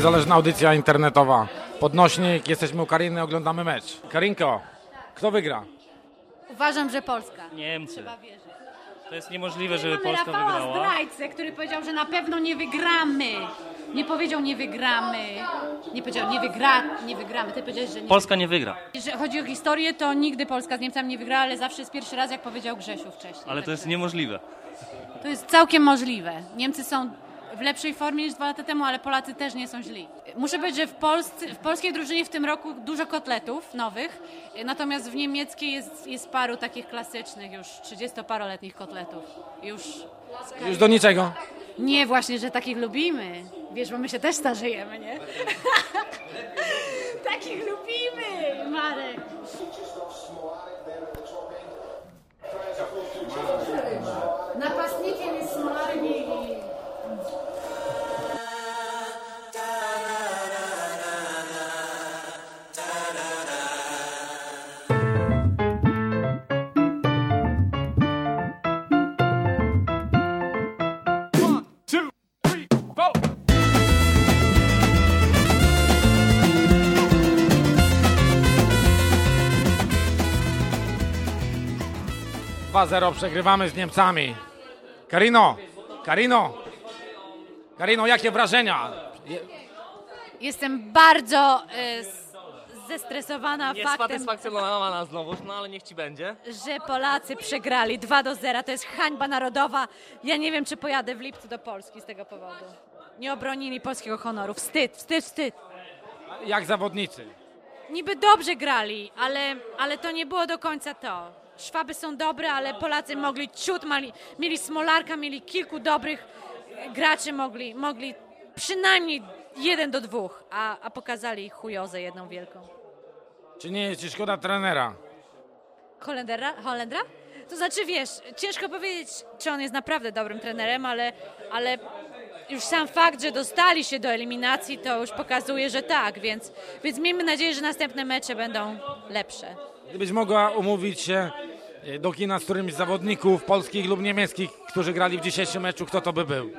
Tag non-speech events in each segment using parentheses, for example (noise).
Niezależna audycja internetowa. Podnośnik, jesteśmy u Kariny, oglądamy mecz. Karinko, kto wygra? Uważam, że Polska. Niemcy. Trzeba wierzyć. To jest niemożliwe, żeby Mamy Polska Rafała wygrała. zdrajcę, który powiedział, że na pewno nie wygramy. Nie powiedział nie wygramy. Nie powiedział nie wygra, nie wygramy. Ty powiedziałeś, że nie. Polska nie wygra. Jeżeli chodzi o historię, to nigdy Polska z Niemcami nie wygrała, ale zawsze jest pierwszy raz, jak powiedział Grzesiu wcześniej. Ale to Także jest niemożliwe. to jest całkiem możliwe. Niemcy są w lepszej formie niż dwa lata temu, ale Polacy też nie są źli. Muszę powiedzieć, że w, Polsce, w polskiej drużynie w tym roku dużo kotletów nowych, natomiast w niemieckiej jest, jest paru takich klasycznych już 30-paroletnich kotletów. Już Już do niczego. nie właśnie, że takich lubimy. Wiesz, bo my się też starzejemy, nie? (laughs) takich lubimy, Marek. 0 przegrywamy z Niemcami. Karino, Karino, Karino, jakie wrażenia? Jestem bardzo s- zestresowana Nie faktem, satysfakcjonowana znowuż, no ale niech ci będzie. że Polacy przegrali 2 do 0. To jest hańba narodowa. Ja nie wiem, czy pojadę w lipcu do Polski z tego powodu. Nie obronili polskiego honoru. Wstyd, wstyd, wstyd. Jak zawodnicy? Niby dobrze grali, ale, ale to nie było do końca to. Szwaby są dobre, ale Polacy mogli ciut, mali, mieli Smolarka, mieli kilku dobrych graczy, mogli, mogli przynajmniej jeden do dwóch, a, a pokazali chujozę jedną wielką. Czy nie jest ci szkoda trenera? Holendera? Holendra? To znaczy, wiesz, ciężko powiedzieć, czy on jest naprawdę dobrym trenerem, ale, ale już sam fakt, że dostali się do eliminacji, to już pokazuje, że tak, więc, więc miejmy nadzieję, że następne mecze będą lepsze. Gdybyś mogła umówić się e, do kina z którymś z zawodników polskich lub niemieckich, którzy grali w dzisiejszym meczu, kto to by był?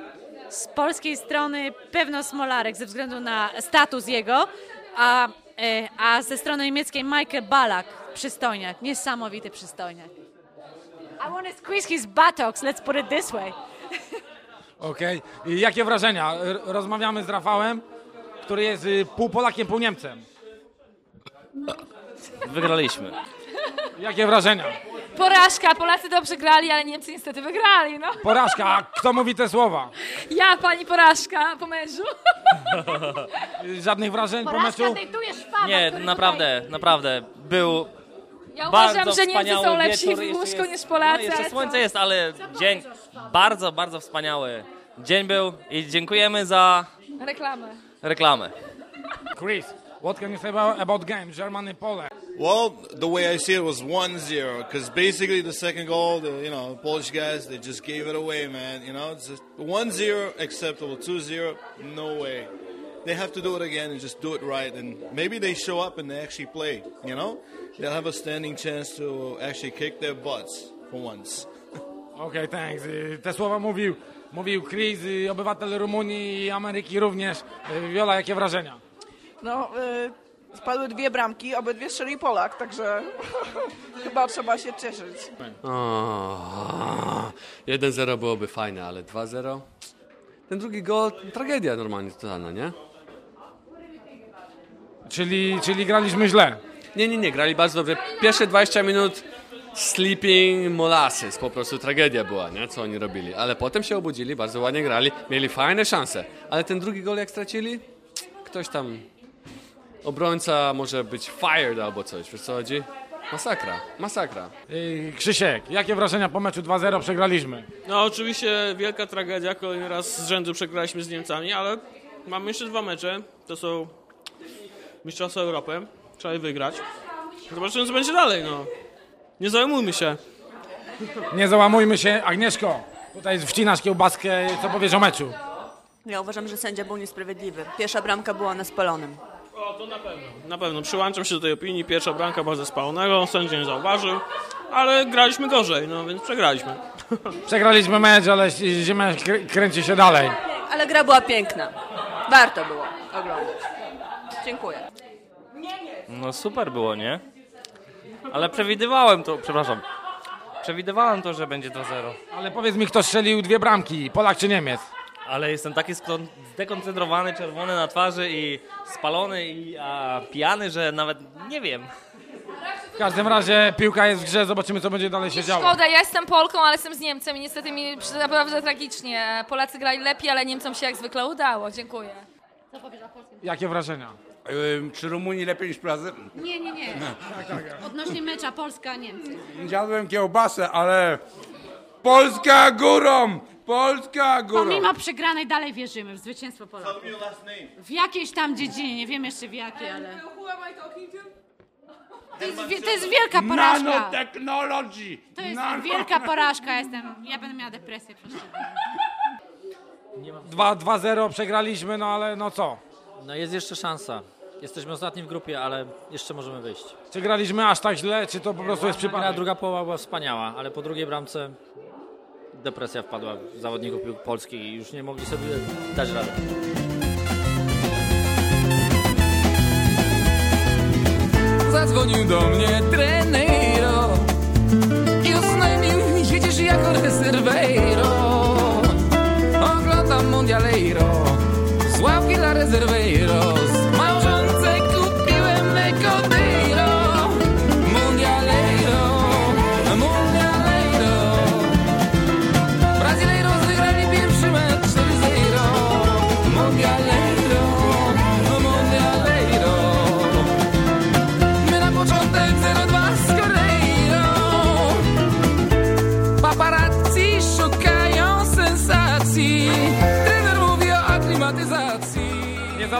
Z polskiej strony pewno Smolarek ze względu na status jego, a, e, a ze strony niemieckiej Michael Balak, przystojniak, niesamowity przystojniak. I want to squeeze his buttocks, let's put it this way. (laughs) Okej. I Jakie wrażenia? Rozmawiamy z Rafałem, który jest y, pół Polakiem, pół Niemcem. Wygraliśmy. Jakie wrażenia? Porażka, Polacy dobrze grali, ale Niemcy niestety wygrali, no. Porażka, a kto mówi te słowa? Ja, pani porażka po mężu. (laughs) Żadnych wrażeń po Porażka meczu? dejtuje szwaba, Nie, który naprawdę, naprawdę. Był Ja bardzo uważam, że Niemcy wspaniały są lepsi wieczór. w Jeszcze łóżku jest- niż Polacy. No, jeszcze ale słońce jest, ale dzień bardzo, bardzo wspaniały. Dzień był i dziękujemy za Reklamę. reklamę. Chris, what can you say about, about game, Germany, Poland? Well, the way I see it was 1-0 because basically the second goal, the you know Polish guys they just gave it away, man. You know, it's just 1-0 acceptable, 2-0 no way. They have to do it again and just do it right, and maybe they show up and they actually play. You know, they'll have a standing chance to actually kick their butts for once. (laughs) Okej, thanks. Te słowa mówił, mówił Chris, obywatel Rumunii i Ameryki również. Wiola, jakie wrażenia? No, y, spadły dwie bramki, obydwie strzelił Polak, także (laughs) chyba trzeba się cieszyć. O, 1-0 byłoby fajne, ale 2-0? Ten drugi gol, tragedia normalnie totalna, nie? Czyli, czyli graliśmy źle. Nie, nie, nie, grali bardzo dobrze. Pierwsze 20 minut sleeping molasses, po prostu tragedia była, nie? co oni robili. Ale potem się obudzili, bardzo ładnie grali, mieli fajne szanse. Ale ten drugi gol jak stracili, ktoś tam, obrońca może być fired albo coś, wiesz co chodzi? Masakra, masakra. Yy, Krzysiek, jakie wrażenia po meczu 2-0 przegraliśmy? No oczywiście wielka tragedia, kolejny raz z rzędu przegraliśmy z Niemcami, ale mamy jeszcze dwa mecze, to są Mistrzostwa Europy, trzeba je wygrać. Zobaczymy co będzie dalej, no. Nie zajmujmy się. Nie załamujmy się. Agnieszko, tutaj wcinasz kiełbaskę, co powiesz o meczu? Ja uważam, że sędzia był niesprawiedliwy. Pierwsza bramka była na spalonym. To na pewno. Na pewno, przyłączam się do tej opinii, pierwsza bramka bardzo spalonego, sędzia nie zauważył, ale graliśmy gorzej, no więc przegraliśmy. (laughs) Przegraliśmy mecz, ale krę- kręci się dalej. Ale gra była piękna. Warto było oglądać. Dziękuję. No super było, nie? Ale przewidywałem to, przepraszam. Przewidywałem to, że będzie 2-0. Ale powiedz mi, kto strzelił dwie bramki, Polak czy Niemiec? Ale jestem taki skon- zdekoncentrowany, czerwony na twarzy i spalony i a, pijany, że nawet nie wiem. W każdym razie piłka jest w grze, zobaczymy co będzie dalej się działo. Szkoda, ja jestem Polką, ale jestem z Niemcem i niestety mi naprawdę tragicznie. Polacy grali lepiej, ale Niemcom się jak zwykle udało. Dziękuję. Jakie wrażenia? Czy Rumunii lepiej niż Polacy? Nie, nie, nie. (laughs) Odnośnie mecza Polska-Niemcy. Jadłem kiełbasę, ale Polska górą! Polska górą! Pomimo przegranej dalej wierzymy w zwycięstwo Polaków. W jakiejś tam dziedzinie, nie wiem jeszcze w jakiej, ale... To jest, to jest wielka porażka. Nanotechnology! To jest Nano- wielka porażka, jestem... Ja będę miała depresję przez ciebie. 2 2-0 przegraliśmy, no ale no co? No jest jeszcze szansa. Jesteśmy ostatni w grupie, ale jeszcze możemy wyjść. Czy graliśmy aż tak źle, czy to po prostu jest Gra przypadek? druga połowa była wspaniała, ale po drugiej bramce depresja wpadła w zawodników polskiej i już nie mogli sobie dać rady. Zadzwonił do mnie trenero I oznajmił, jedziesz jako rezerweiro Oglądam Mundialeiro Z ławki dla rezerweiros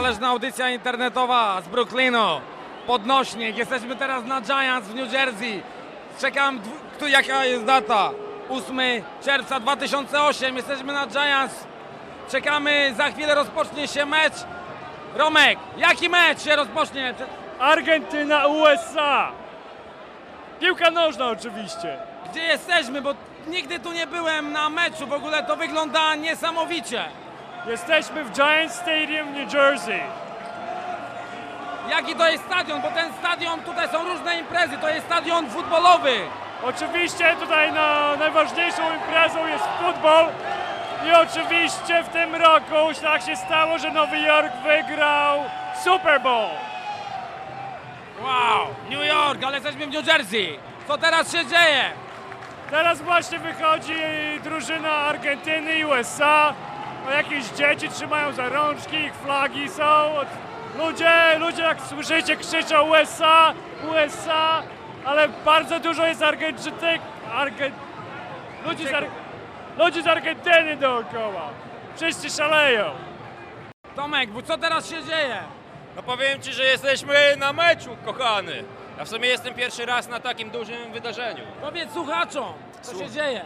Niezależna audycja internetowa z Brooklynu. Podnośnik. Jesteśmy teraz na Giants w New Jersey. Czekam, kto, jaka jest data? 8 czerwca 2008. Jesteśmy na Giants. Czekamy, za chwilę rozpocznie się mecz. Romek, jaki mecz się rozpocznie? Argentyna, USA. Piłka nożna oczywiście. Gdzie jesteśmy? Bo nigdy tu nie byłem na meczu. W ogóle to wygląda niesamowicie. Jesteśmy w Giant Stadium, New Jersey. Jaki to jest stadion? Bo ten stadion, tutaj są różne imprezy. To jest stadion futbolowy. Oczywiście tutaj na najważniejszą imprezą jest futbol. I oczywiście w tym roku tak się stało, że Nowy Jork wygrał Super Bowl. Wow, New York, ale jesteśmy w New Jersey. Co teraz się dzieje? Teraz właśnie wychodzi drużyna Argentyny i USA. O jakieś dzieci trzymają za rączki, ich flagi są. Ludzie, ludzie jak słyszycie krzyczą USA, USA, ale bardzo dużo jest Argentynek, Arge... ludzi, z Ar... ludzi z Argentyny dookoła. Wszyscy szaleją. Tomek, bo co teraz się dzieje? No powiem Ci, że jesteśmy na meczu, kochany. Ja w sumie jestem pierwszy raz na takim dużym wydarzeniu. Powiedz słuchaczom, co się dzieje?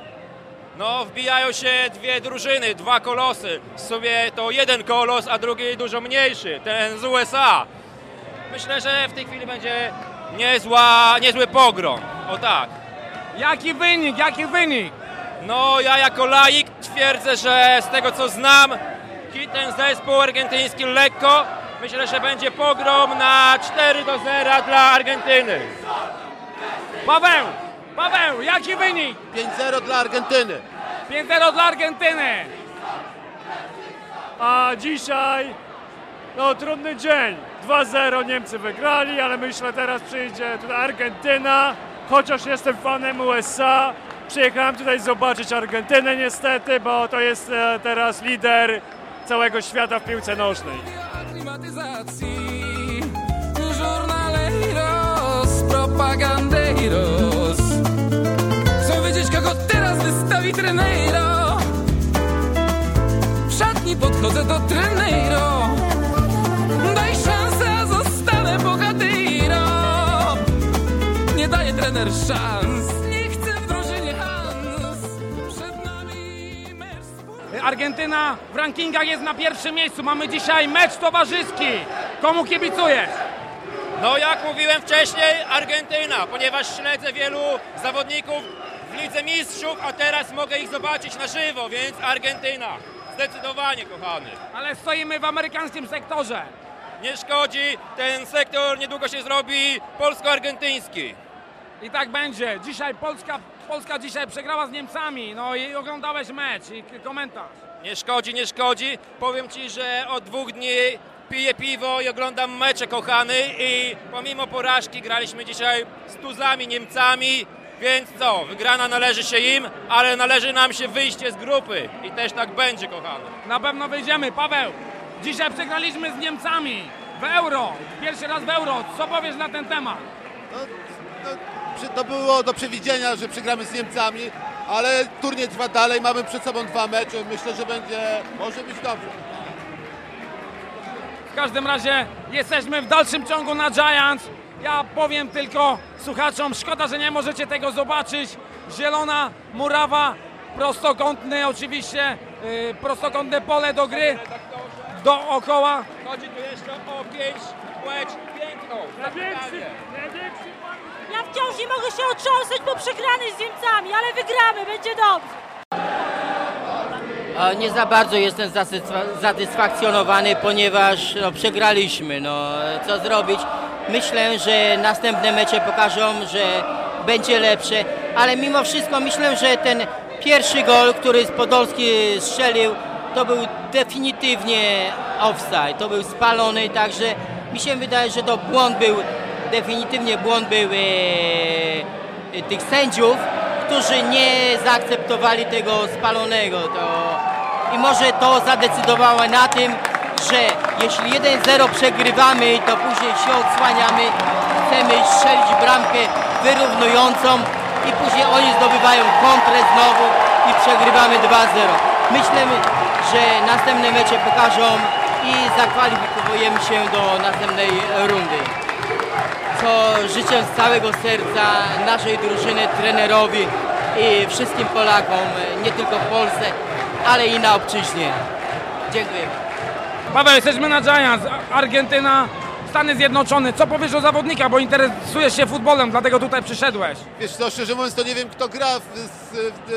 No, wbijają się dwie drużyny, dwa kolosy. W sumie to jeden kolos, a drugi dużo mniejszy, ten z USA. Myślę, że w tej chwili będzie niezła, niezły pogrom. O tak. Jaki wynik, jaki wynik? No, ja jako laik twierdzę, że z tego co znam, ten zespół argentyński lekko. Myślę, że będzie pogrom na 4 do 0 dla Argentyny. Paweł, Paweł, jaki wynik? 5-0 dla Argentyny. 5-0 dla Argentyny. A dzisiaj, no trudny dzień. 2-0 Niemcy wygrali, ale myślę teraz przyjdzie tutaj Argentyna chociaż jestem fanem USA, przyjechałem tutaj zobaczyć Argentynę niestety, bo to jest e, teraz lider całego świata w piłce nożnej. klimatyzacji Żurnalejros, propagandeiros treneiro W szatni podchodzę do treneiro Daj szansę, zostanę bohatyro Nie daje trener szans Nie chcę w drużynie Hans Przed nami Argentyna w rankingach jest na pierwszym miejscu. Mamy dzisiaj mecz towarzyski. Komu kibicujesz? No jak mówiłem wcześniej, Argentyna, ponieważ śledzę wielu zawodników w Lidze Mistrzów, a teraz mogę ich zobaczyć na żywo, więc Argentyna. Zdecydowanie, kochany. Ale stoimy w amerykańskim sektorze. Nie szkodzi, ten sektor niedługo się zrobi polsko-argentyński. I tak będzie. Dzisiaj Polska, Polska dzisiaj przegrała z Niemcami. No i oglądałeś mecz i komentarz. Nie szkodzi, nie szkodzi. Powiem Ci, że od dwóch dni piję piwo i oglądam mecze, kochany. I pomimo porażki graliśmy dzisiaj z Tuzami, Niemcami. Więc co, wygrana należy się im, ale należy nam się wyjście z grupy. I też tak będzie, kochany. Na pewno wyjdziemy. Paweł, dzisiaj przegraliśmy z Niemcami w euro. Pierwszy raz w euro. Co powiesz na ten temat? Przy- To było do przewidzenia, że przegramy z Niemcami, ale turniej trwa dalej, mamy przed sobą dwa mecze, myślę, że będzie, może być dobrze. W każdym razie jesteśmy w dalszym ciągu na Giants. Ja powiem tylko słuchaczom, szkoda, że nie możecie tego zobaczyć. Zielona murawa, prostokątny oczywiście, yy, prostokątne pole do gry, dookoła. Chodzi tu jeszcze o pięć płeć piękną. Ja wciąż nie mogę się otrząsnąć po przegranej z Niemcami, ale wygramy, będzie dobrze. Nie za bardzo jestem satysfakcjonowany, ponieważ no, przegraliśmy. No, co zrobić? Myślę, że następne mecze pokażą, że będzie lepsze, ale mimo wszystko myślę, że ten pierwszy gol, który Podolski strzelił, to był definitywnie offside. To był spalony, także mi się wydaje, że to błąd był, definitywnie błąd był e, tych sędziów, którzy nie zaakceptowali tego spalonego. To... I może to zadecydowało na tym, że jeśli 1-0 przegrywamy, to później się odsłaniamy, chcemy strzelić bramkę wyrównującą i później oni zdobywają kontrę znowu i przegrywamy 2-0. Myślę, że następne mecze pokażą i zakwalifikujemy się do następnej rundy co życzę z całego serca naszej drużyny, trenerowi i wszystkim Polakom, nie tylko w Polsce, ale i na obczyźnie. Dziękuję. Paweł, jesteśmy na Giants, Argentyna, Stany Zjednoczone. Co powiesz o zawodnikach, bo interesujesz się futbolem, dlatego tutaj przyszedłeś. Wiesz co, szczerze mówiąc, to nie wiem kto gra, w, z, w,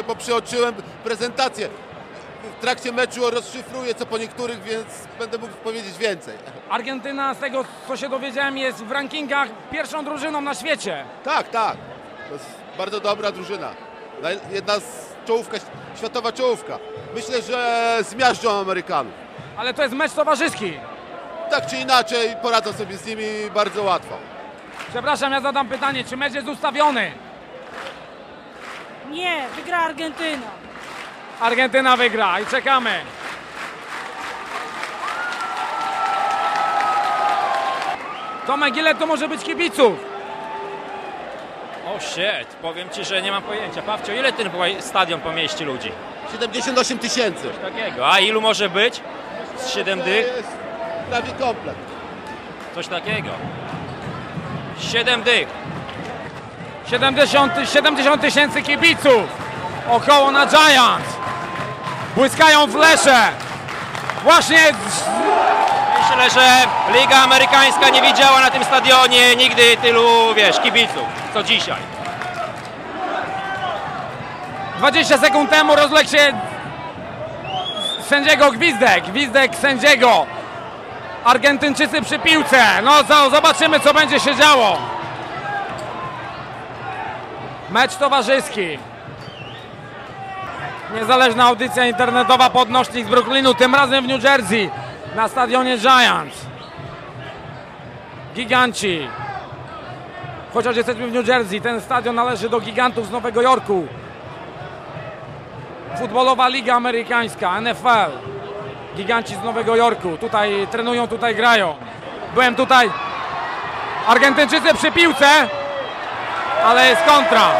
e, bo przeoczyłem prezentację. W trakcie meczu rozszyfruję co po niektórych, więc będę mógł powiedzieć więcej. Argentyna, z tego co się dowiedziałem, jest w rankingach pierwszą drużyną na świecie. Tak, tak. To jest bardzo dobra drużyna. Jedna z czołówka, światowa czołówka. Myślę, że zmiażdżą Amerykanów. Ale to jest mecz towarzyski. Tak czy inaczej poradzą sobie z nimi bardzo łatwo. Przepraszam, ja zadam pytanie, czy mecz jest ustawiony? Nie, wygra Argentyna. Argentyna wygra i czekamy. Tomek, ile to może być kibiców? O shit, powiem Ci, że nie mam pojęcia. Pawcio, ile ten stadion pomieści ludzi? 78 tysięcy. Takiego. A ilu może być? Z 7 dych? Prawie komplet. Coś takiego. 7 dych. 70 70 tysięcy kibiców około na Giants. Błyskają flesze. Właśnie Myślę, że Liga Amerykańska nie widziała na tym stadionie nigdy tylu, wiesz, kibiców, co dzisiaj. 20 sekund temu rozległ się sędziego gwizdek. Gwizdek sędziego. Argentyńczycy przy piłce. No zobaczymy co będzie się działo. Mecz towarzyski. Niezależna audycja internetowa podnośnik z Brooklynu, tym razem w New Jersey, na stadionie Giants. Giganci. chociaż jesteśmy w New Jersey. Ten stadion należy do gigantów z Nowego Jorku. Futbolowa Liga Amerykańska, NFL. Giganci z Nowego Jorku. Tutaj trenują, tutaj grają. Byłem tutaj. Argentyńczycy przy piłce, ale jest kontra.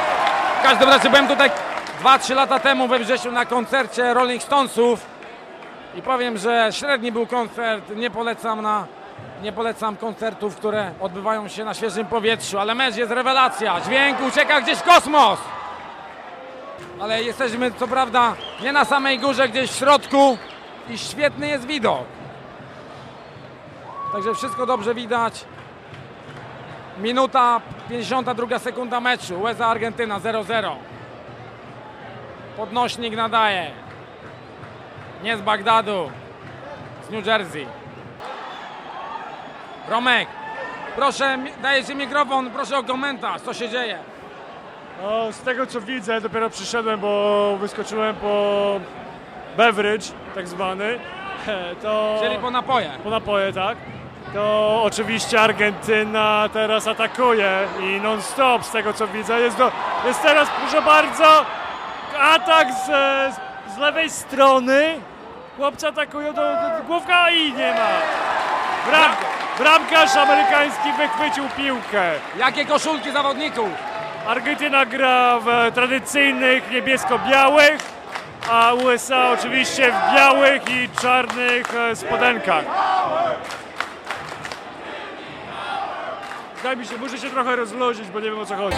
W każdym razie byłem tutaj 2-3 lata temu we wrześniu na koncercie Rolling Stonesów i powiem, że średni był koncert. Nie polecam na nie polecam koncertów, które odbywają się na świeżym powietrzu, ale mecz jest rewelacja. Dźwięk ucieka gdzieś w kosmos. Ale jesteśmy co prawda nie na samej górze, gdzieś w środku i świetny jest widok. Także wszystko dobrze widać. Minuta 52 sekunda meczu. USA Argentyna 0-0. Podnośnik nadaje. Nie z Bagdadu. Z New Jersey. Romek, proszę, Ci mikrofon, proszę o komentarz, co się dzieje. No, z tego co widzę, dopiero przyszedłem, bo wyskoczyłem po beverage, tak zwany. (laughs) To... Czyli po napoje. Po napoje, tak. To oczywiście Argentyna teraz atakuje i non-stop z tego co widzę. Jest, do, jest teraz, proszę bardzo, atak z, z lewej strony. Chłopcy atakują do, do główka i nie ma. Bram, bramkarz amerykański wychwycił piłkę. Jakie koszulki zawodników? Argentyna gra w tradycyjnych niebiesko-białych, a USA oczywiście w białych i czarnych e, spodenkach. Daj mi się, muszę się trochę rozluźnić, bo nie wiem o co chodzi.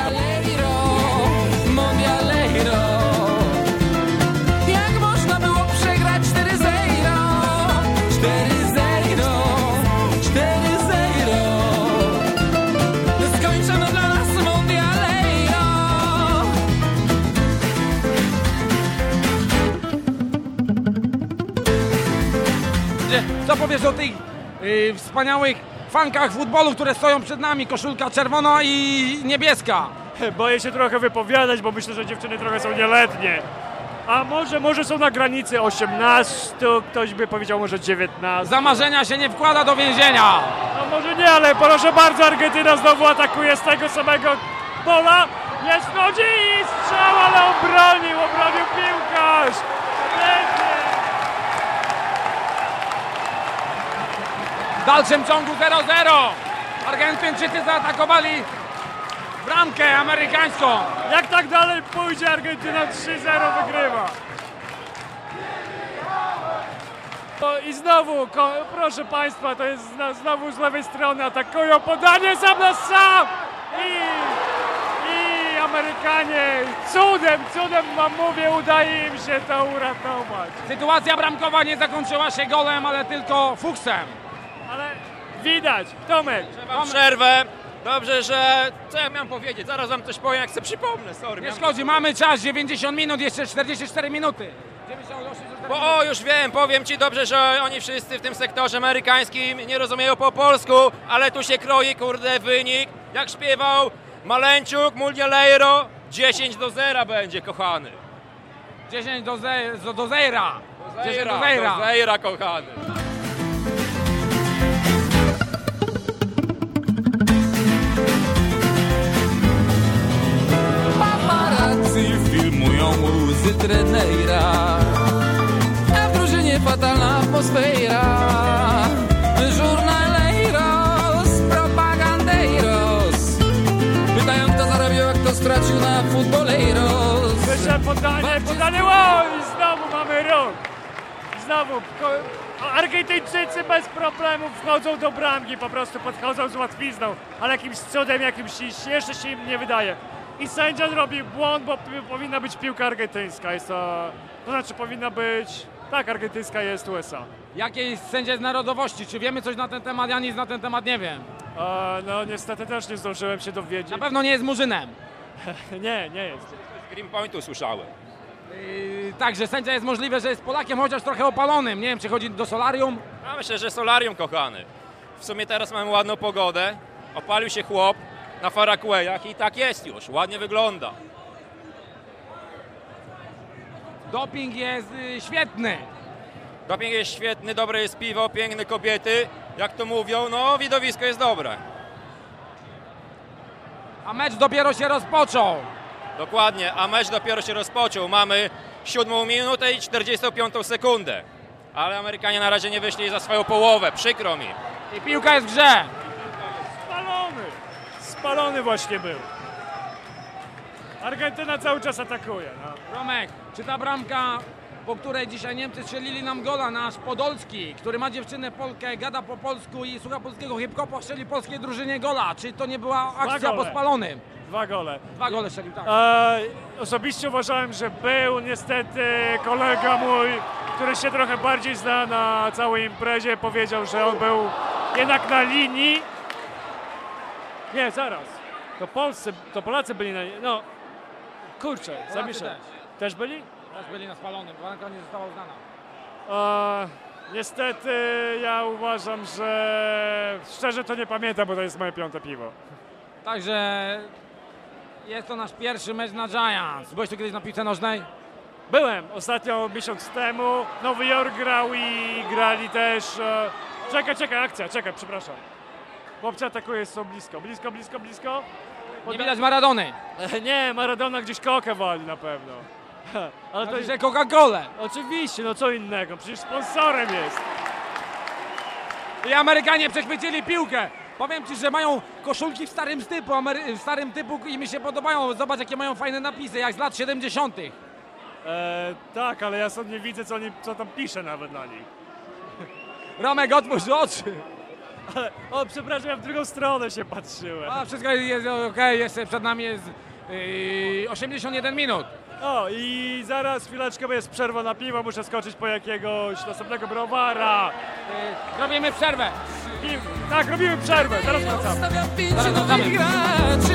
Y, wspaniałych fankach futbolu, które stoją przed nami? Koszulka czerwona i niebieska. (laughs) Boję się trochę wypowiadać, bo myślę, że dziewczyny trochę są nieletnie. A może, może są na granicy 18, ktoś by powiedział może 19. Za marzenia się nie wkłada do więzienia. No może nie, ale proszę bardzo, Argentyna znowu atakuje z tego samego pola. Jest wchodzi i strzał, ale obronił, obronił piłkarz. W dalszym ciągu 0-0. Argentyńczycy zaatakowali bramkę amerykańską. Jak tak dalej pójdzie, Argentyna 3-0 wygrywa. O, I znowu, proszę Państwa, to jest znowu z lewej strony atakują, podanie sam na sam i, i Amerykanie cudem, cudem wam mówię, udaje im się to uratować. Sytuacja bramkowa nie zakończyła się golem, ale tylko fuksem. Ale widać, Tomek. Mam przerwę. Dobrze, że... Co ja miałem powiedzieć? Zaraz wam coś powiem, jak sobie przypomnę, sorry. Nie miałem- szkodzi, mamy czas, 90 minut, jeszcze 44 minuty. 98, Bo, o, już wiem, powiem ci dobrze, że oni wszyscy w tym sektorze amerykańskim nie rozumieją po polsku, ale tu się kroi, kurde, wynik. Jak śpiewał Maleńczuk, Muldialeiro, 10 do 0 będzie, kochany. 10 do, ze, do, do zera. 10 Zejra, do zera. do zejra, kochany. Trenera A w drużynie fatalna atmosfera Żurnalejros, propagandeiros Pytają kto zarobił, a kto stracił na futbolejros Wyszedł podanie, podanie, wow, i znowu mamy ruch. Znowu, Argentyńczycy bez problemu wchodzą do bramki, po prostu podchodzą z łatwizną, ale jakimś cudem, jakimś jeszcze się im nie wydaje. I sędzia zrobi błąd, bo powinna być piłka argentyńska. Jest to, to znaczy powinna być, tak, argentyńska jest USA. Jakiej sędzia z narodowości? Czy wiemy coś na ten temat? Ja nic na ten temat nie wiem. E, no niestety też nie zdążyłem się dowiedzieć. Na pewno nie jest murzynem. (laughs) nie, nie jest. Z Greenpointu słyszałem. Yy, Także sędzia jest możliwe, że jest Polakiem, chociaż trochę opalonym. Nie wiem, czy chodzi do solarium. A myślę, że solarium, kochany. W sumie teraz mamy ładną pogodę. Opalił się chłop na Farakłejach i tak jest już. Ładnie wygląda. Doping jest yy, świetny. Doping jest świetny, dobre jest piwo, piękne kobiety. Jak to mówią, no widowisko jest dobre. A mecz dopiero się rozpoczął. Dokładnie, a mecz dopiero się rozpoczął. Mamy siódmą minutę i 45 sekundę. Ale Amerykanie na razie nie wyszli za swoją połowę, przykro mi. I piłka jest w grze. Spalony! Właśnie był. Argentyna cały czas atakuje. No. Romek, czy ta bramka, po której dzisiaj Niemcy strzelili nam gola, nasz Podolski, który ma dziewczynę Polkę, gada po polsku i słucha polskiego hip-hopu, strzeli polskiej drużynie gola. Czy to nie była akcja po spalonym? Dwa gole. Dwa gole strzelił, tak. E, osobiście uważałem, że był niestety kolega mój, który się trochę bardziej zna na całej imprezie, powiedział, że on był jednak na linii. Nie, zaraz. To Polscy, to Polacy byli na. No, kurczę, zamieszam. też. Też byli? Też byli na spalonym, bramka nie została uznana. E, niestety ja uważam, że szczerze to nie pamiętam, bo to jest moje piąte piwo. Także jest to nasz pierwszy mecz na Giants. Byłeś tu kiedyś na piłce nożnej? Byłem ostatnio miesiąc temu. Nowy Jork grał i grali też. E... Czekaj, czekaj, akcja, czekaj, przepraszam. Chłopcy atakuje, są blisko, blisko, blisko, blisko. Nie widać Maradony. (laughs) Nie, Maradona gdzieś kokę wali na pewno. (laughs) Ale to Znaczy, jest że Coca-Colę. Oczywiście, no co innego, przecież sponsorem jest. I Amerykanie przechwycili piłkę. Powiem ci, że mają koszulki w starym typu, Amery- w starym typu i mi się podobają. Zobacz, jakie mają fajne napisy, jak z lat 70. E, tak, ale ja sobie nie widzę, co, co tam pisze nawet na nich. Romek, otwórz oczy. Ale, o, przepraszam, ja w drugą stronę się patrzyłem. A, wszystko jest ok, jeszcze przed nami jest yy, 81 minut. O, i zaraz chwileczkę, bo jest przerwa na piwo, muszę skoczyć po jakiegoś następnego browara. Robimy przerwę. Piw... Tak, robimy przerwę, zaraz wracamy. Stawia pięciu nowych graczy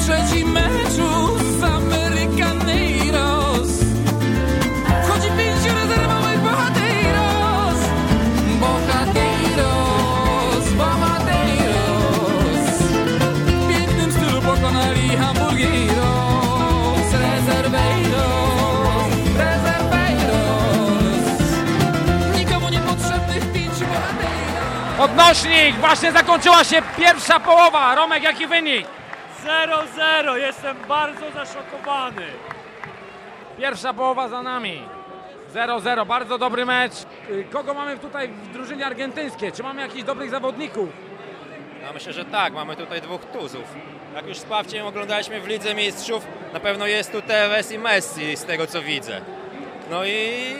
Trzeci meczu z Nikomu niepotrzebnych pięciu Odnośnik, właśnie zakończyła się pierwsza połowa. Romek, jaki wynik? 0-0, jestem bardzo zaszokowany. Pierwsza połowa za nami. 0-0, bardzo dobry mecz. Y, Kogo mamy tutaj w drużynie argentyńskiej? Czy mamy jakichś dobrych zawodników? No myślę, że tak, mamy tutaj dwóch tuzów. Jak już z Pawciem oglądaliśmy w Lidze Mistrzów, na pewno jest tu Tevez i Messi z tego co widzę. No i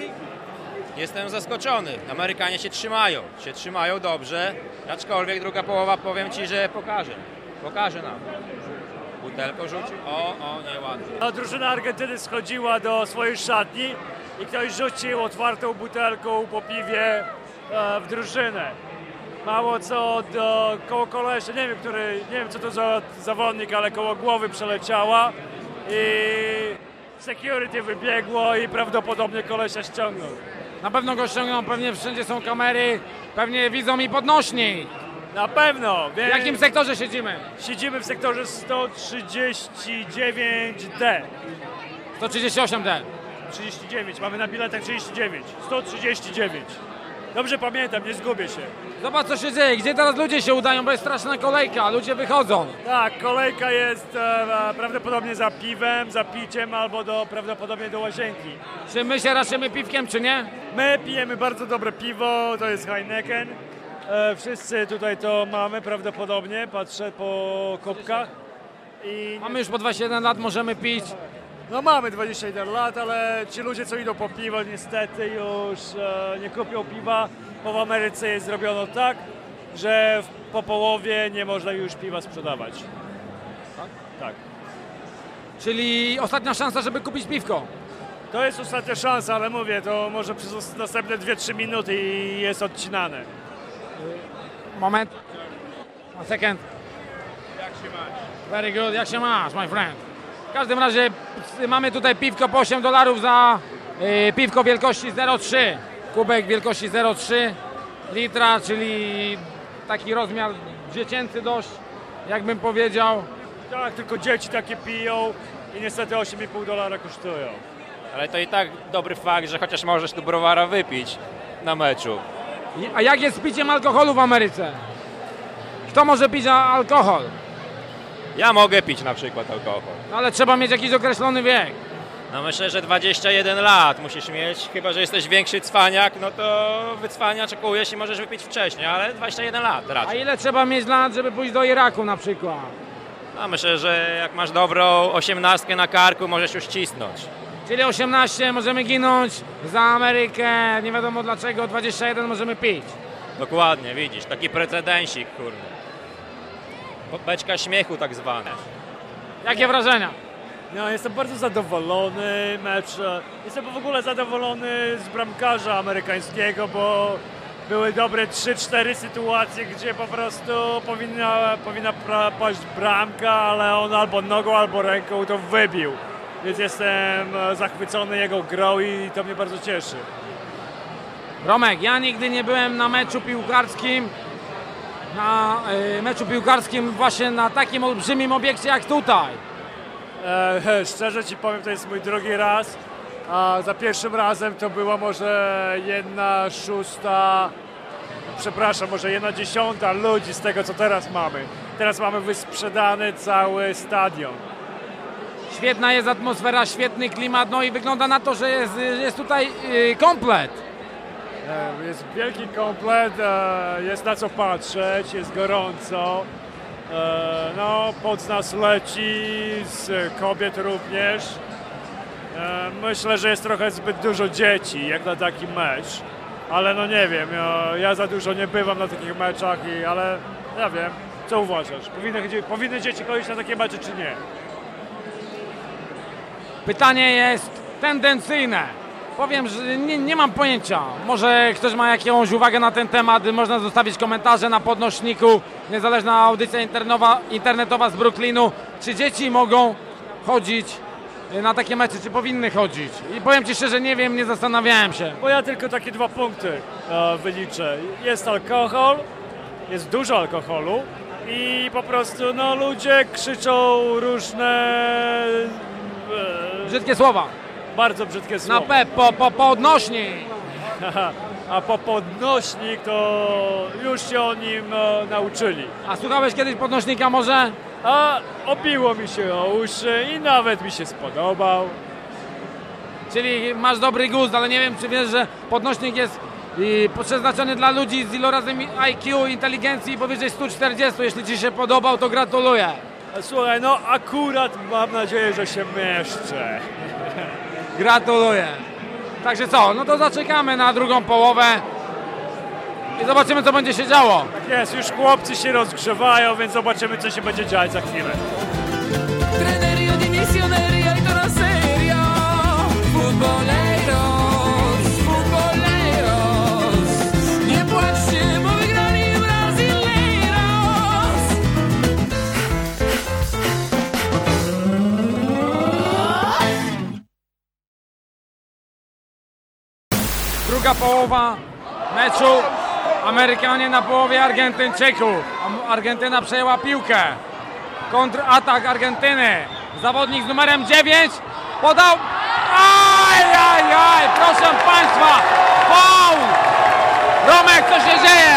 jestem zaskoczony. Amerykanie się trzymają, się trzymają dobrze, aczkolwiek druga połowa powiem Ci, że pokaże. Pokaże nam. Butelko rzucił. O, o, nieładnie. A drużyna Argentyny schodziła do swojej szatni i ktoś rzucił otwartą butelką po piwie e, w drużynę. Mało co do koło kolesia, nie wiem, który, nie wiem co to za zawodnik, ale koło głowy przeleciała i security wybiegło i prawdopodobnie kolesia ściągnął. Na pewno go ściągną, pewnie wszędzie są kamery, pewnie widzą i podnośni. Na pewno. W Wiem. jakim sektorze siedzimy? Siedzimy w sektorze 139D. 138D. 39, mamy na biletach 39. 139. Dobrze pamiętam, nie zgubię się. Zobacz co się dzieje, gdzie teraz ludzie się udają, bo jest straszna kolejka, ludzie wychodzą. Tak, kolejka jest e, prawdopodobnie za piwem, za piciem albo do, prawdopodobnie do łazienki. Czy my się raszymy piwkiem, czy nie? My pijemy bardzo dobre piwo, to jest Heineken. E, wszyscy tutaj to mamy prawdopodobnie, patrzę po kubkach. I Mamy już po 21 lat, możemy pić. No mamy 21 lat, ale ci ludzie, co idą po piwo, niestety już e, nie kupią piwa, bo w Ameryce jest zrobiono tak, że w, po połowie nie można już piwa sprzedawać. Tak. Czyli ostatnia szansa, żeby kupić piwko. To jest ostatnia szansa, ale mówię, to może przez następne 2-3 minuty i jest odcinane. Moment. One second. Jak się masz? Very good, jak się masz, my friend? W każdym razie mamy tutaj piwko po 8 dolarów za y, piwko wielkości 0,3. Kubek wielkości 0,3 litra, czyli taki rozmiar dziecięcy dość, jakbym powiedział. Tak, tylko dzieci takie piją i niestety 8,5 dolara kosztują. Ale to i tak dobry fakt, że chociaż możesz tu browara wypić na meczu. A jak jest z piciem alkoholu w Ameryce? Kto może pić alkohol? Ja mogę pić na przykład alkohol. No ale trzeba mieć jakiś określony wiek. No myślę, że 21 lat musisz mieć, chyba że jesteś większy cwaniak, no to wycwaniaczekujesz i możesz wypić wcześniej, ale 21 lat A raczej. ile trzeba mieć lat, żeby pójść do Iraku na przykład? No myślę, że jak masz dobrą osiemnastkę na karku, możesz już cisnąć. Czyli 18 możemy ginąć za Amerykę, nie wiadomo dlaczego, 21 możemy pić. Dokładnie, widzisz, taki precedensik, kurde. Beczka śmiechu tak zwane. Jakie wrażenia? No, jestem bardzo zadowolony mecz. e, Jestem w ogóle zadowolony z bramkarza amerykańskiego, bo były dobre 3-4 sytuacje, gdzie po prostu powinna, powinna paść bramka, ale on albo nogą, albo ręką to wybił. Więc jestem e, zachwycony jego grą i to mnie bardzo cieszy. Romek, ja nigdy nie byłem na meczu piłkarskim, na y, meczu piłkarskim właśnie na takim olbrzymim obiekcie jak tutaj. E, szczerze ci powiem, to jest mój drugi raz, a za pierwszym razem to była może jedna szósta, przepraszam, może jedna dziesiąta ludzi z tego, co teraz mamy. Teraz mamy wysprzedany cały stadion. Świetna jest atmosfera, świetny klimat, no i wygląda na to, że jest, jest tutaj y, komplet. E, Jest wielki komplet, e, jest na co patrzeć, jest gorąco. E, No, pod nas leci, z kobiet również. Myślę, że jest trochę zbyt dużo dzieci, jak na taki mecz. Ale no nie wiem, ja, ja za dużo nie bywam na takich meczach, i, ale ja wiem. Co uważasz? Powinny, powinny dzieci chodzić na takie mecze, czy nie? Pytanie jest tendencyjne. Powiem, że nie, nie mam pojęcia. Może ktoś ma jakąś uwagę na ten temat, można zostawić komentarze na podnośniku. Niezależna audycja internetowa, internetowa z Brooklynu. Czy dzieci mogą chodzić na takie mecze, czy powinny chodzić? I powiem Ci szczerze, nie wiem, nie zastanawiałem się. Bo ja tylko takie dwa punkty e, wyliczę. Jest alkohol, jest dużo alkoholu i po prostu no, ludzie krzyczą różne... E, Brzydkie słowa. Bardzo brzydkie Na słowa. P, po, po, podnośniej. A po podnośnik to już się o nim e, nauczyli. A słuchałeś kiedyś podnośnika może? A obiło mi się o uszy i nawet mi się spodobał. Czyli masz dobry gust, ale nie wiem, czy wiesz, że podnośnik jest i przeznaczony dla ludzi z ilorazem IQ, inteligencji powyżej 140. Jeśli Ci się podobał, to gratuluję. Słuchaj, no akurat mam nadzieję, że się mieszczę. (laughs) Gratuluję. Także co, no to zaczekamy na drugą połowę i zobaczymy, co będzie się działo. Tak jest, już chłopcy się rozgrzewają, więc zobaczymy, co się będzie dziać za chwilę. Trenerio di misioneria toda seria. Druga połowa meczu. Amerykanie na połowie Argentyńczyków. Argentyna przejęła piłkę. Kontratak Argentyny. Zawodnik z numerem 9 podał. Aj, aj, aj, proszę Państwa. Faul! Romek, co się dzieje?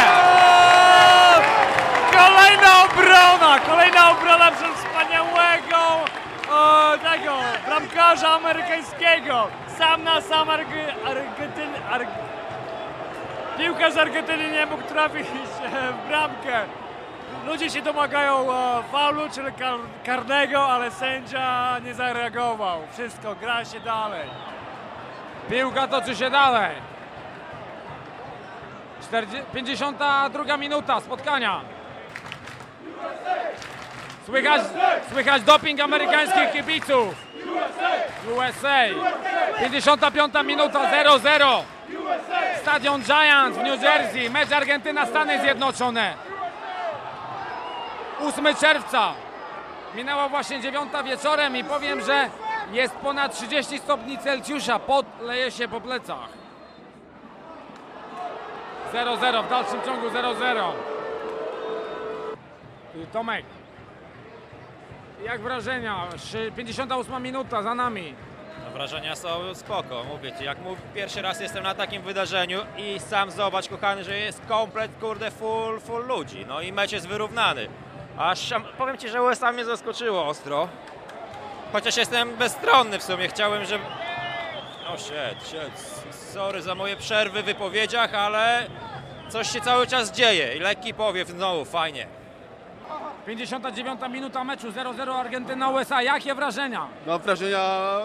Kolejna obrona! Kolejna obrona przez wspaniałego o, tego bramkarza amerykańskiego. Sam na sam Arge, Argentyn, Arg... Piłka z Argentyny nie mógł trafić e, w bramkę. Ludzie się domagają e, faulu, czyli kar, karnego, ale sędzia nie zareagował. Wszystko, gra się dalej. Piłka toczy się dalej. 40, 52 minuta spotkania. Słychać, słychać doping amerykańskich kibiców. USA. 55 minuta 0-0. Stadion Giants w New Jersey. Mecz Argentyna-Stany Zjednoczone. 8 czerwca. Minęła właśnie 9 wieczorem i powiem, że jest ponad 30 stopni Celsjusza. Pot leje się po plecach. 0-0, w dalszym ciągu 0-0. Y, Tomek, jak wrażenia? Szy- 58 minuta za nami. No, wrażenia są spoko, mówię ci, jak mów, pierwszy raz jestem na takim wydarzeniu i sam zobacz kochany, że jest komplet, kurde, full, full ludzi, no i mecz jest wyrównany. Aż powiem Ci, że USA mnie zaskoczyło ostro. Chociaż jestem bezstronny w sumie. Chciałem, żeby... O shit, shit. Sorry za moje przerwy w wypowiedziach, ale coś się cały czas dzieje i lekki powiew znowu, fajnie. 59 minuta meczu 0-0 Argentyna-USA. Jakie wrażenia? No wrażenia...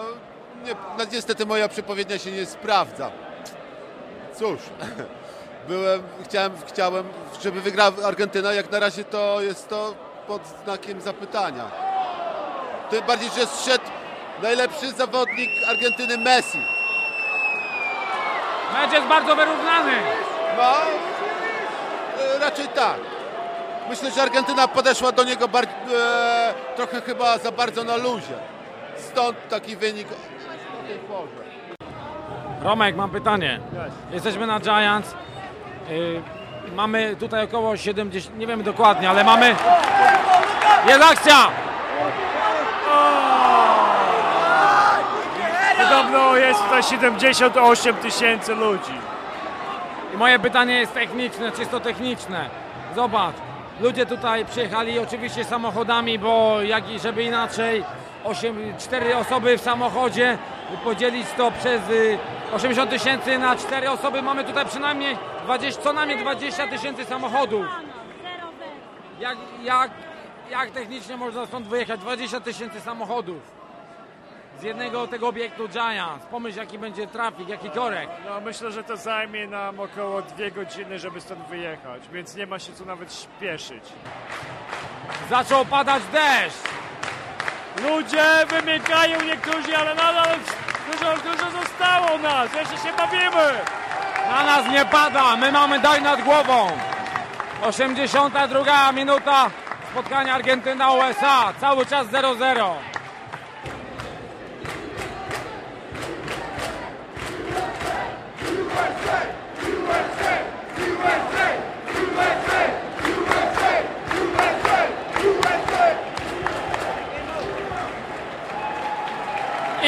Nie, no niestety moja przepowiednia się nie sprawdza. Cóż, (laughs) byłem, chciałem, chciałem, żeby wygrała Argentyna. Jak na razie to jest to pod znakiem zapytania. Tym bardziej, że zszedł najlepszy zawodnik Argentyny Messi. Mecz jest bardzo wyrównany. No, raczej tak. Myślę, że Argentyna podeszła do niego bar- e, trochę chyba za bardzo na luzie. Stąd taki wynik o tej porze. Romek, mam pytanie. Jesteśmy na Giants. Yy, mamy tutaj około 70, nie wiemy dokładnie, ale mamy... Jest akcja! Podobno jest tutaj 78 tysięcy ludzi. I moje pytanie jest techniczne, czysto techniczne. Zobacz, ludzie tutaj przyjechali oczywiście samochodami, bo jak i żeby inaczej, 8, 4 osoby w samochodzie, podzielić to przez y, 80 tysięcy na 4 osoby, mamy tutaj przynajmniej 20, co najmniej 20 tysięcy samochodów. Jak, jak, jak technicznie można stąd wyjechać? 20 tysięcy samochodów z jednego tego obiektu Giants. Pomyśl jaki będzie trafik, jaki korek. No myślę, że to zajmie nam około dwie godziny, żeby stąd wyjechać, więc nie ma się tu nawet śpieszyć. Zaczął padać deszcz. Ludzie wymykają niektórzy, ale nadal dużo, dużo zostało nas, jeszcze się bawimy. Na nas nie pada, my mamy daj nad głową. 82 minuta spotkania Argentyna-USA, cały czas 0-0.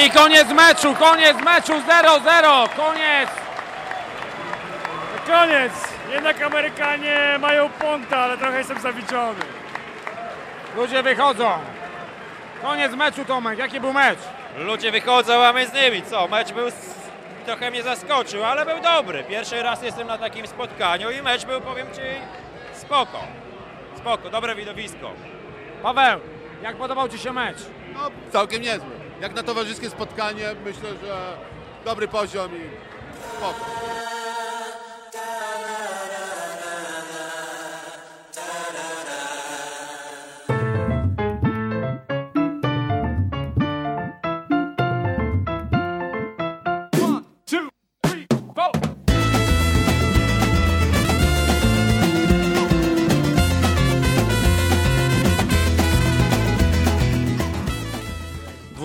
I koniec meczu, koniec meczu 0-0, koniec. Koniec! Jednak Amerykanie mają ponta, ale trochę jestem zawiedziony. Ludzie wychodzą. Koniec meczu Tomek, jaki był mecz? Ludzie wychodzą, a my z nimi. Co? Mecz był... Trochę mnie zaskoczył, ale był dobry. Pierwszy raz jestem na takim spotkaniu i mecz był, powiem Ci, spoko. Spoko, dobre widowisko. Paweł, jak podobał Ci się mecz? No, całkiem niezły. Jak na towarzyskie spotkanie, myślę, że dobry poziom i spoko.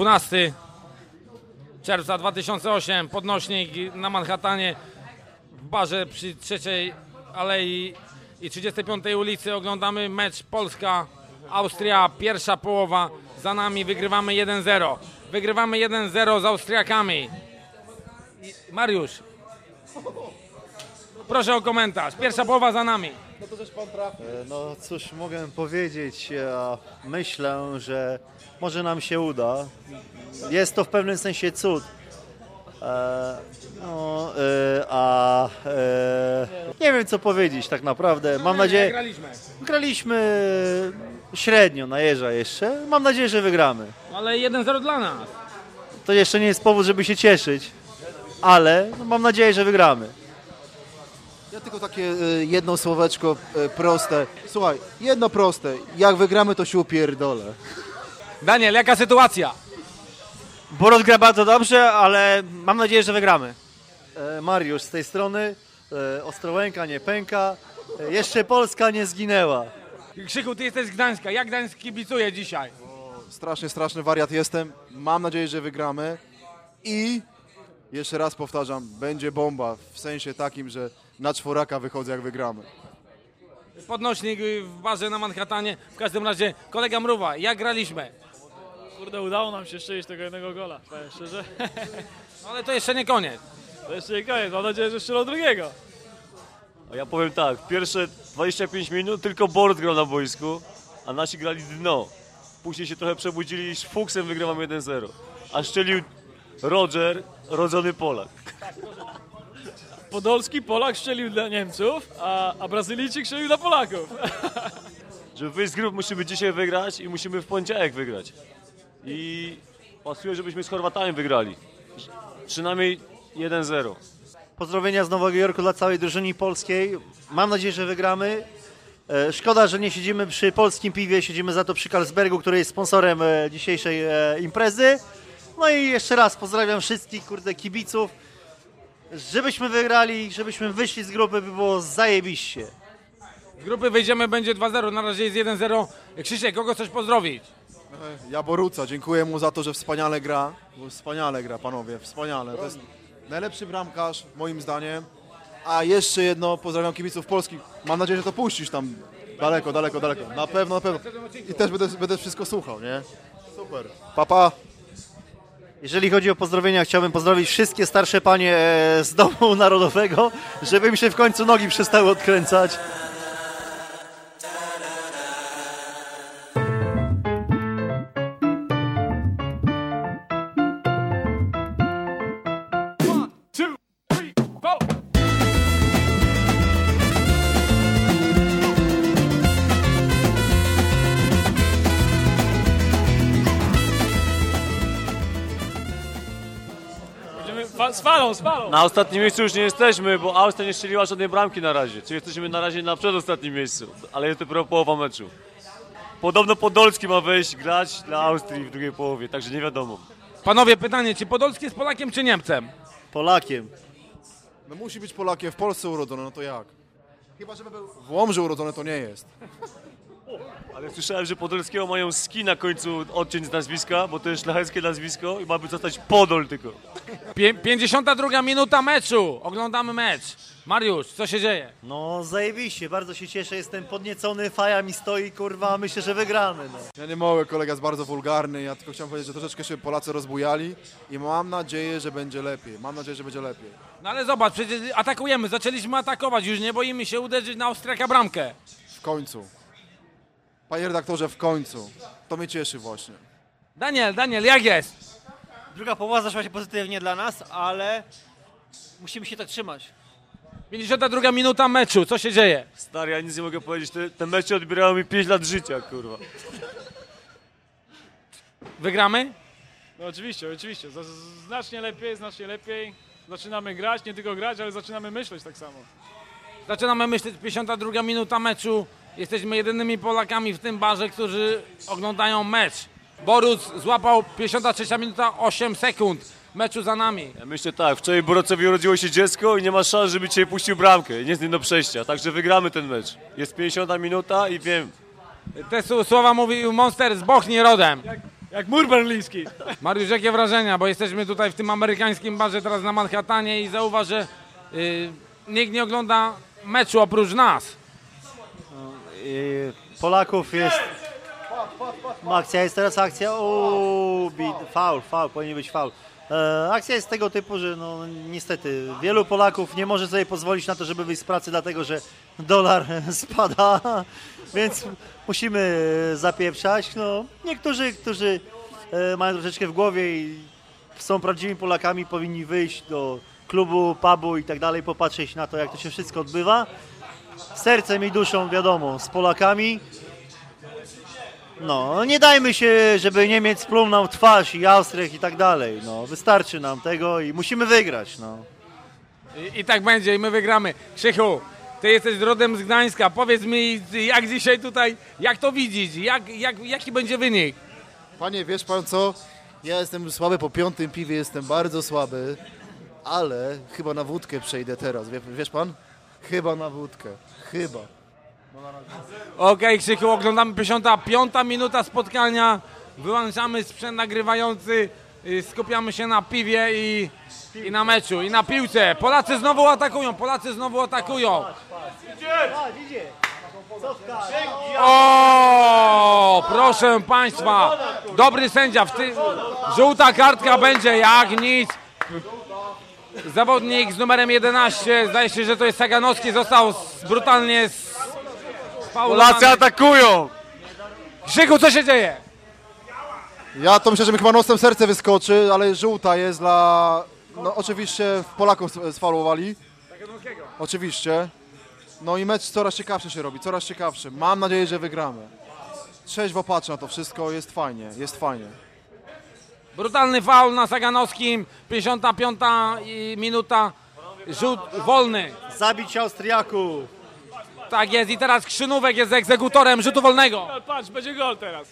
Dwunasty czerwca 2008, podnośnik na Manhattanie w barze przy trzeciej alei i 35 ulicy oglądamy mecz Polska-Austria, pierwsza połowa, za nami wygrywamy 1-0. Wygrywamy 1-0 z Austriakami. Mariusz, proszę o komentarz. Pierwsza połowa za nami. No to też pan trafi. No cóż mogę powiedzieć, ja myślę, że może nam się uda. Jest to w pewnym sensie cud. E, no, e, a e, nie wiem co powiedzieć tak naprawdę. Mam nadzieję. Graliśmy. Graliśmy średnio na jeża jeszcze. Mam nadzieję, że wygramy. Ale 1-0 dla nas. To jeszcze nie jest powód, żeby się cieszyć, ale no, mam nadzieję, że wygramy. Ja tylko takie e, jedno słoweczko e, proste. Słuchaj, jedno proste. Jak wygramy, to się upierdolę. Daniel, jaka sytuacja? Borod gra bardzo dobrze, ale mam nadzieję, że wygramy. E, Mariusz z tej strony. Ostrołęka nie pęka. Jeszcze Polska nie zginęła. Krzyku, ty jesteś z Gdańska. Jak Gdańsk kibicuje dzisiaj? Strasznie, straszny wariat jestem. Mam nadzieję, że wygramy. I jeszcze raz powtarzam, będzie bomba. W sensie takim, że na czworaka wychodzę, jak wygramy. Podnośnik w barze na Manhattanie. W każdym razie, kolega Mruwa, jak graliśmy? Kurde, udało nam się strzelić tego jednego gola, powiem szczerze. No, ale to jeszcze nie koniec. To jeszcze nie koniec, mam nadzieję, że strzelą drugiego. A ja powiem tak, pierwsze 25 minut tylko Bord grał na boisku. a nasi grali dno. Później się trochę przebudzili i z fuksem wygrywamy 1-0. A szczelił Roger, rodzony Polak. Podolski Polak strzelił dla Niemców, a, a Brazylijczyk strzelił dla Polaków. (laughs) Żeby wyjść z grup musimy dzisiaj wygrać i musimy w poniedziałek wygrać. I pasuje, żebyśmy z Chorwatami wygrali. Przynajmniej 1-0. Pozdrowienia z Nowego Jorku dla całej drużyny polskiej. Mam nadzieję, że wygramy. E, Szkoda, że nie siedzimy przy polskim piwie, siedzimy za to przy Carlsbergu, który jest sponsorem e, dzisiejszej e, imprezy. No i jeszcze raz pozdrawiam wszystkich, kurde, kibiców. Żebyśmy wygrali, żebyśmy wyszli z grupy, by było zajebiście. Z grupy wyjdziemy, będzie 2-0, na razie jest 1-0. Krzysiek, kogo chcesz pozdrowić? Ja Boruca, dziękuję mu za to, że wspaniale gra. Bo Wspaniale gra, panowie, wspaniale. To jest najlepszy bramkarz, moim zdaniem. A jeszcze jedno, pozdrawiam kibiców polskich. Mam nadzieję, że to puścisz tam daleko, daleko, daleko. Na pewno, na pewno. I też będę, będę wszystko słuchał, nie? Super. Papa. Jeżeli chodzi o pozdrowienia, chciałbym pozdrowić wszystkie starsze panie e, z Domu Narodowego, żeby mi się w końcu nogi przestały odkręcać. Z falą. Na ostatnim miejscu już nie jesteśmy, bo Austria nie strzeliła żadnej bramki na razie. Czyli jesteśmy na razie na przedostatnim miejscu, ale jest dopiero połowa meczu. Podobno Podolski ma wejść grać dla Austrii w drugiej połowie, także nie wiadomo. Panowie, pytanie, czy Podolski jest Polakiem czy Niemcem? Polakiem. No musi być Polakiem, w Polsce urodzony, no to jak? Chyba, żeby był w Łomży urodzony, to nie jest. Ale słyszałem, że Podolskiego mają ski na końcu odcień z nazwiska, bo to jest szlacheckie nazwisko i ma by zostać Podol tylko. Pię- 52 minuta meczu. Oglądamy mecz. Mariusz, co się dzieje? No zajebiście, bardzo się cieszę, jestem podniecony, faja mi stoi, kurwa, myślę, że wygramy. No. Ja nie mogę, kolega jest bardzo wulgarny, ja tylko chciałem powiedzieć, że troszeczkę się Polacy rozbujali i mam nadzieję, że będzie lepiej. Mam nadzieję, że będzie lepiej. No ale zobacz, przecież atakujemy, zaczęliśmy atakować, już nie boimy się uderzyć na Austriaka bramkę. W końcu. Panie redaktorze, w końcu. To mnie cieszy właśnie. Daniel, Daniel, jak jest? Druga połowa zaszła się pozytywnie dla nas, ale musimy się tak trzymać. 52 minuta meczu, co się dzieje? Stary, ja nic nie mogę powiedzieć, te, te mecze odbierały mi 5 lat życia, kurwa. Wygramy? No oczywiście, oczywiście. Z- Znacznie lepiej, znacznie lepiej. Zaczynamy grać, nie tylko grać, ale zaczynamy myśleć tak samo. Zaczynamy myśleć, 52 minuta meczu. Jesteśmy jedynymi Polakami w tym barze, którzy oglądają mecz. Boruc złapał 53 minuta 8 sekund meczu za nami. Ja myślę tak, wczoraj Borocowi urodziło się dziecko i nie ma szans, żeby dzisiaj puścił bramkę. Nie jest nie do przejścia, także wygramy ten mecz. Jest 50 minuta i wiem. Te słowa mówił Monster z Bochni rodem. Jak mur berliński. Mariusz, jakie wrażenia? Bo jesteśmy tutaj w tym amerykańskim barze teraz na Manhattanie i zauważ, że y, nikt nie ogląda meczu oprócz nas. Polaków jest... Akcja jest teraz akcja, bid, faul, faul, powinien być faul. E, akcja jest tego typu, że no niestety wielu Polaków nie może sobie pozwolić na to, żeby wyjść z pracy, dlatego że dolar (laughs) spada, więc musimy zapieprzać. No, niektórzy, którzy e, mają troszeczkę w głowie i są prawdziwymi Polakami, powinni wyjść do klubu, pubu i tak dalej, popatrzeć na to, jak to się wszystko odbywa. Sercem i duszą, wiadomo, z Polakami. No, nie dajmy się, żeby Niemiec plumł nam twarz i Austriach i tak dalej. No, wystarczy nam tego i musimy wygrać, no. I, I tak będzie i my wygramy. Krzychu, ty jesteś rodem z Gdańska. Powiedz mi, jak dzisiaj tutaj, jak to widzieć? Jak, jak, jaki będzie wynik? Panie, wiesz pan co? Ja jestem słaby po piątym piwie, jestem bardzo słaby, ale chyba na wódkę przejdę teraz. Wie, wiesz pan? Chyba na wódkę. Chyba. Okej, Krzychu, oglądamy 55 minuta spotkania. Wyłączamy sprzęt nagrywający, y, skupiamy się na piwie i, i na meczu, i na piłce. Polacy znowu atakują, Polacy znowu atakują. O, proszę Państwa, dobry sędzia, w tym żółta kartka będzie jak nic. Zawodnik z numerem 11, zdaje się, że to jest Saganowski, został brutalnie spaulowany. Polacy atakują! Krzyku, co się dzieje? Ja to myślę, że mi chyba nosem serce wyskoczy, ale żółta jest dla... No oczywiście Polaków sfalowali. Oczywiście. No i mecz coraz ciekawszy się robi, coraz ciekawszy. Mam nadzieję, że wygramy. Trzeźwo patrzę na to wszystko, jest fajnie, jest fajnie. Brutalny faul na Saganowskim, 55 i minuta, rzut wolny. Zabić Austriaków. Tak jest i teraz Krzynówek jest egzekutorem rzutu wolnego. Patrz, będzie gol teraz.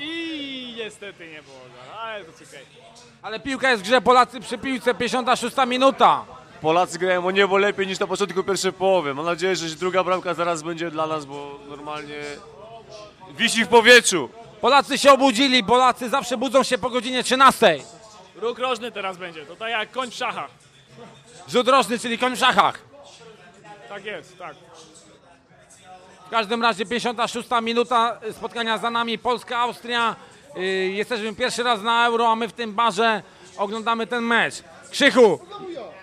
I niestety nie było gola, ale to okej. Ale piłka jest w grze, Polacy przy piłce, 56 minuta. Polacy grają o niebo lepiej niż na początku pierwszej połowy. Mam nadzieję, że druga bramka zaraz będzie dla nas, bo normalnie wisi w powietrzu. Polacy się obudzili, Polacy zawsze budzą się po godzinie 13. Róg rożny teraz będzie, to tak jak koń w szachach. Rzut roczny, czyli koń w szachach. Tak jest, tak. W każdym razie 56 minuta spotkania za nami, Polska-Austria. Yy, Jesteśmy pierwszy raz na Euro, a my w tym barze oglądamy ten mecz. Krzychu,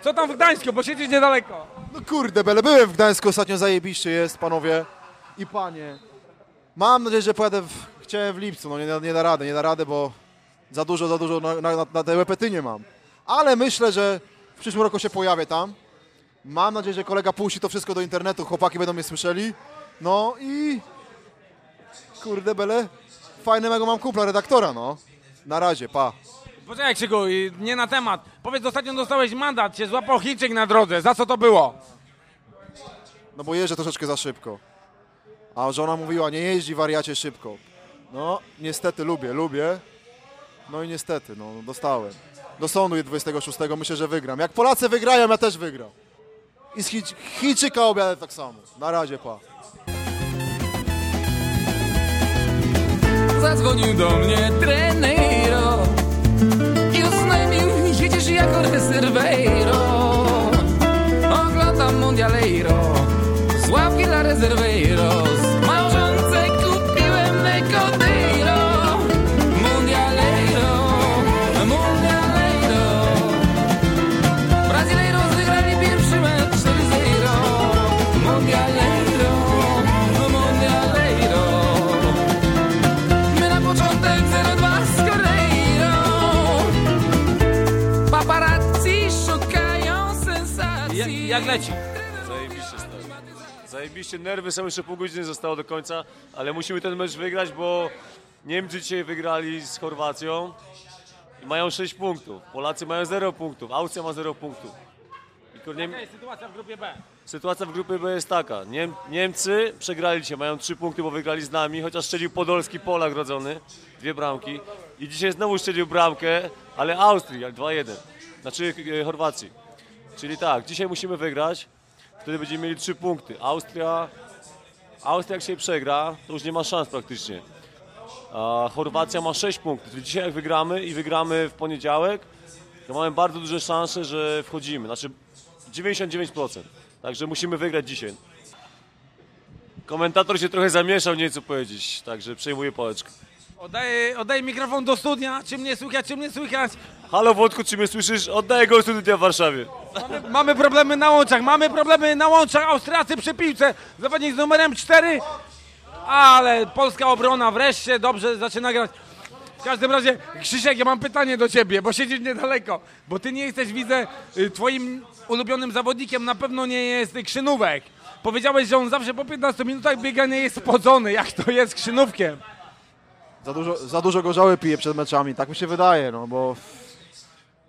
co tam w Gdańsku, bo siedzisz niedaleko. No kurde, bele, byłem w Gdańsku ostatnio, zajebiście jest, panowie i panie. Mam nadzieję, że pojadę, w, chciałem w lipcu, no nie, da- nie da rady, nie da rady, bo za dużo, za dużo na, na, na łepetynie mam. Ale myślę, że w przyszłym roku się pojawię tam. Mam nadzieję, że kolega puści to wszystko do internetu, chłopaki będą mnie słyszeli. No i... Kurde, bele, fajnego mam kumpla, redaktora, no. Na razie, pa. Poczekaj Krzychu, yy, nie na temat. Powiedz, ostatnio dostałeś mandat, cię złapał Chińczyk na drodze. Za co to było? No bo jeżdżę troszeczkę za szybko. A żona mówiła, nie jeździ wariacie szybko. No, niestety lubię, lubię. No i niestety, no, dostałem. Do sądu 26, myślę, że wygram. Jak Polacy wygrają, ja też wygram. I z Chiń- Chińczyka objadę tak samo. Na razie, pa. Zadzwonił do mnie trenero Zajebiście, nerwy są jeszcze pół godziny zostało do końca, ale musimy ten mecz wygrać, bo Niemcy dzisiaj wygrali z Chorwacją i mają 6 punktów. Polacy mają 0 punktów, Austria ma 0 punktów. I kur- Niem- Okej, sytuacja w grupie B. Sytuacja w grupie B jest taka. Niem Niemcy przegrali dzisiaj, mają 3 punkty, bo wygrali z nami, chociaż strzelił Podolski Polak rodzony, dwie bramki. I dzisiaj znowu strzelił bramkę, ale Austrii, jak 2-1. Znaczy e, Chorwacji. Czyli tak, dzisiaj musimy wygrać, wtedy będziemy mieli 3 punkty. Austria, Austria jak się przegra, to już nie ma szans praktycznie. A Chorwacja ma 6 punktów. Czyli dzisiaj jak wygramy i wygramy w poniedziałek, to mamy bardzo duże szanse, że wchodzimy. Znaczy 99%. Także musimy wygrać dzisiaj. Komentator się trochę zamieszał, nie co powiedzieć, także przejmuję pałeczkę. Oddaję, oddaję mikrofon do studnia, czy mnie słychać, czy mnie słychać. Halo Włodku, czy mnie słyszysz? Oddaję go do studia w Warszawie. Mamy, mamy problemy na łączach, mamy problemy na łączach, Austriacy przy piłce, zawodnik z numerem 4, ale polska obrona wreszcie dobrze zaczyna grać. W każdym razie, Krzysiek, ja mam pytanie do ciebie, bo siedzisz niedaleko, bo ty nie jesteś, widzę, y, twoim ulubionym zawodnikiem na pewno nie jest Krzynówek. Powiedziałeś, że on zawsze po 15 minutach biegania jest spodzony, jak to jest z Krzynówkiem. Za dużo, za dużo gorzały pije przed meczami, tak mi się wydaje, no bo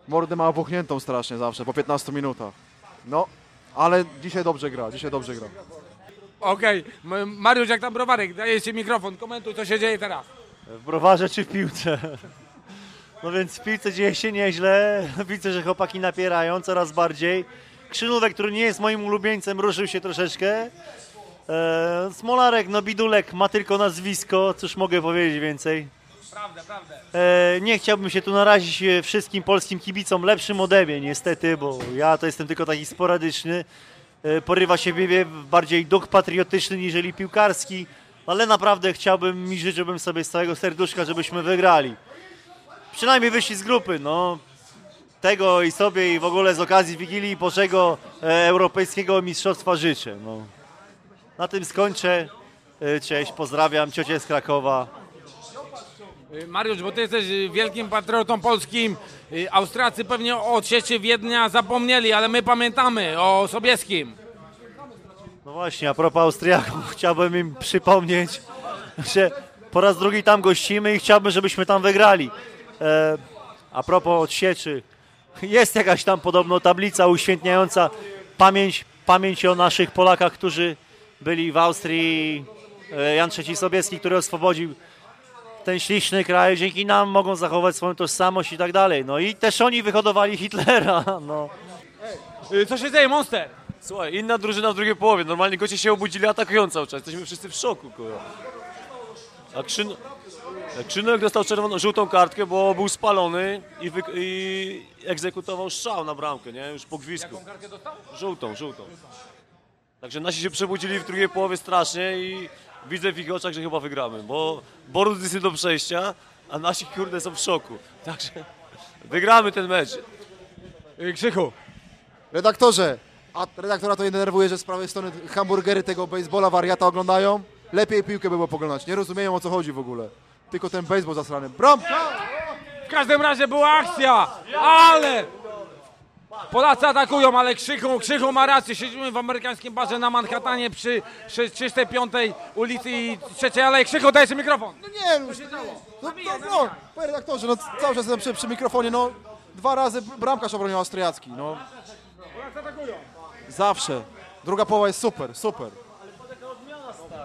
mordę ma opuchniętą strasznie zawsze, po 15 minutach. No, ale dzisiaj dobrze gra, dzisiaj dobrze gra. Okej, M- Mariusz, jak tam browarek, daję ci mikrofon, komentuj, co się dzieje teraz. W browarze czy w piłce? (laughs) No więc w piłce dzieje się nieźle. (laughs) Widzę, że chłopaki napierają coraz bardziej. Krzynówek, który nie jest moim ulubieńcem, ruszył się troszeczkę. E, Smolarek, no bidulek, ma tylko nazwisko, cóż mogę powiedzieć więcej. Prawda, prawda. E, nie chciałbym się tu narazić e, wszystkim polskim kibicom lepszym ode mnie, niestety, bo ja to jestem tylko taki sporadyczny. Porywa się mnie bardziej duch patriotyczny niżeli piłkarski, ale naprawdę chciałbym i życzyłbym sobie z całego serduszka, żebyśmy wygrali. Przynajmniej wyszli z grupy, no. Tego i sobie i w ogóle z okazji Wigilii Bożego Europejskiego Mistrzostwa życzę. No. Na tym skończę. E, Cześć, pozdrawiam ciocię z Krakowa. Y, Mariusz, bo ty jesteś wielkim patriotą polskim. Y, Austriacy pewnie o odsieczy Wiednia zapomnieli, ale my pamiętamy o Sobieskim. No właśnie, a propos Austriaków, (laughs) chciałbym im przypomnieć, że po raz drugi tam gościmy i chciałbym, żebyśmy tam wygrali. E, a propos odsieczy, jest jakaś tam podobno tablica uświętniająca pamięć, pamięć o naszych Polakach, którzy byli w Austrii. E, Jan III Sobieski, który oswobodził ten śliczny kraj, dzięki nam mogą zachować swoją tożsamość i tak dalej. No i też oni wyhodowali Hitlera. (laughs) No. Y, Co się dzieje, Monster? Słuchaj, inna drużyna w drugiej połowie. Normalnie goście się obudzili, atakują cały czas. Jesteśmy wszyscy w szoku, kurwa. A Krzyn... Krzynek dostał czerwoną, żółtą kartkę, bo był spalony i, wy... i egzekutował strzał na bramkę, nie? Już po gwizdku. Żółtą, żółtą. Także nasi się przebudzili w drugiej połowie strasznie i widzę w ich oczach, że chyba wygramy, bo Borus jest nie do przejścia, a nasi kurde są w szoku. Także wygramy ten mecz. Y, Krzychu. Redaktorze, a redaktora to nie denerwuje, że z prawej strony hamburgery tego baseballa wariata oglądają? Lepiej piłkę by było poglądać. Nie rozumieją o co chodzi w ogóle. Tylko ten baseball zasrany. Bramka! W każdym razie była akcja, ale Polacy atakują, ale Krzychu, Krzychu ma rację. Siedzimy w amerykańskim barze na Manhattanie przy 35 ulicy i 3 Alei. Krzychu, dajesz mikrofon. No nie, no, no, no, no, redaktorze, no cały czas jestem przy, przy mikrofonie, no dwa razy bramkarz obronił austriacki, no. Zawsze. Druga połowa jest super, super.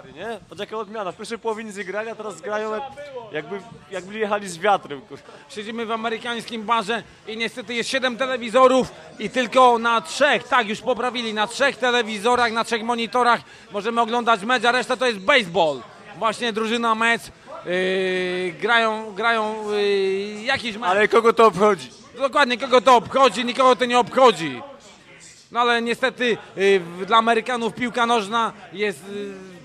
Stary, nie? Patrz jaka odmiana. W pierwszej połowie nic nie grali, a teraz grają jak, jakby, jakby jechali z wiatrem. kurwa. Siedzimy w amerykańskim barze i niestety jest 7 telewizorów i tylko na trzech, tak już poprawili, na trzech telewizorach, na trzech monitorach możemy oglądać mecz, a reszta to jest baseball. Właśnie drużyna mecz, yy, grają, grają yy, jakiś mecz. Ale kogo to obchodzi? Dokładnie, kogo to obchodzi, nikogo to nie obchodzi. No ale niestety w- dla Amerykanów piłka nożna jest yy,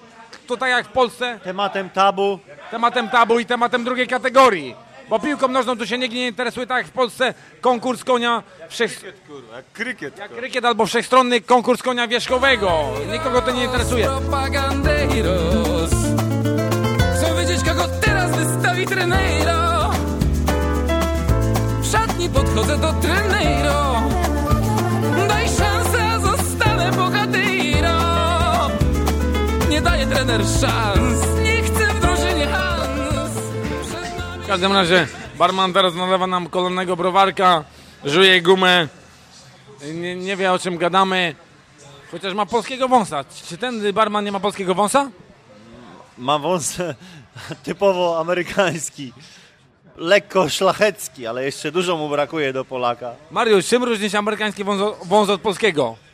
to tak jak w Polsce. Tematem tabu. Tematem tabu i tematem drugiej kategorii. Bo piłką nożną tu się nikt nie interesuje, tak jak w Polsce konkurs konia wszech... Kurwa, jak krykiet. Jak krykiet albo wszechstronny konkurs konia wierzchowego. Nikogo to nie interesuje. Propagandeiros Chcą wiedzieć, kogo teraz wystawi treneiro W szatni podchodzę do treneiro Nie daje trener szans Nie chcę w drużynie Hans W każdym razie barman teraz nalewa nam kolejnego browarka, żuje gumę, nie, nie wie o czym gadamy, chociaż ma polskiego wąsa. Czy ten barman nie ma polskiego wąsa? Ma wąs (laughs) typowo amerykański. Lekko szlachecki, ale jeszcze dużo mu brakuje do Polaka. Mariusz, czym różni się amerykański wąs, wąs od polskiego?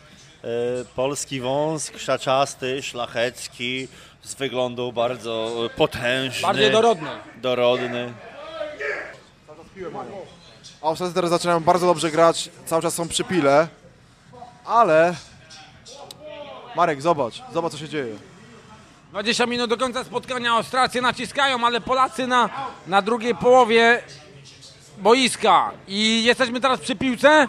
E, polski wąs, krzaczasty, szlachecki, z wyglądu bardzo e, potężny. Bardziej dorodny. Dorodny. Austriacy teraz zaczynają bardzo dobrze grać, cały czas są przy pile, ale... Marek, zobacz, zobacz co się dzieje. 20 minut do końca spotkania Austrację naciskają, ale Polacy na, na drugiej połowie boiska. I jesteśmy teraz przy piłce.